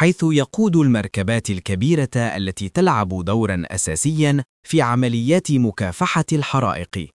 حيث يقود المركبات الكبيرة التي تلعب دورا أساسيا في عمليات مكافحة الحرائق.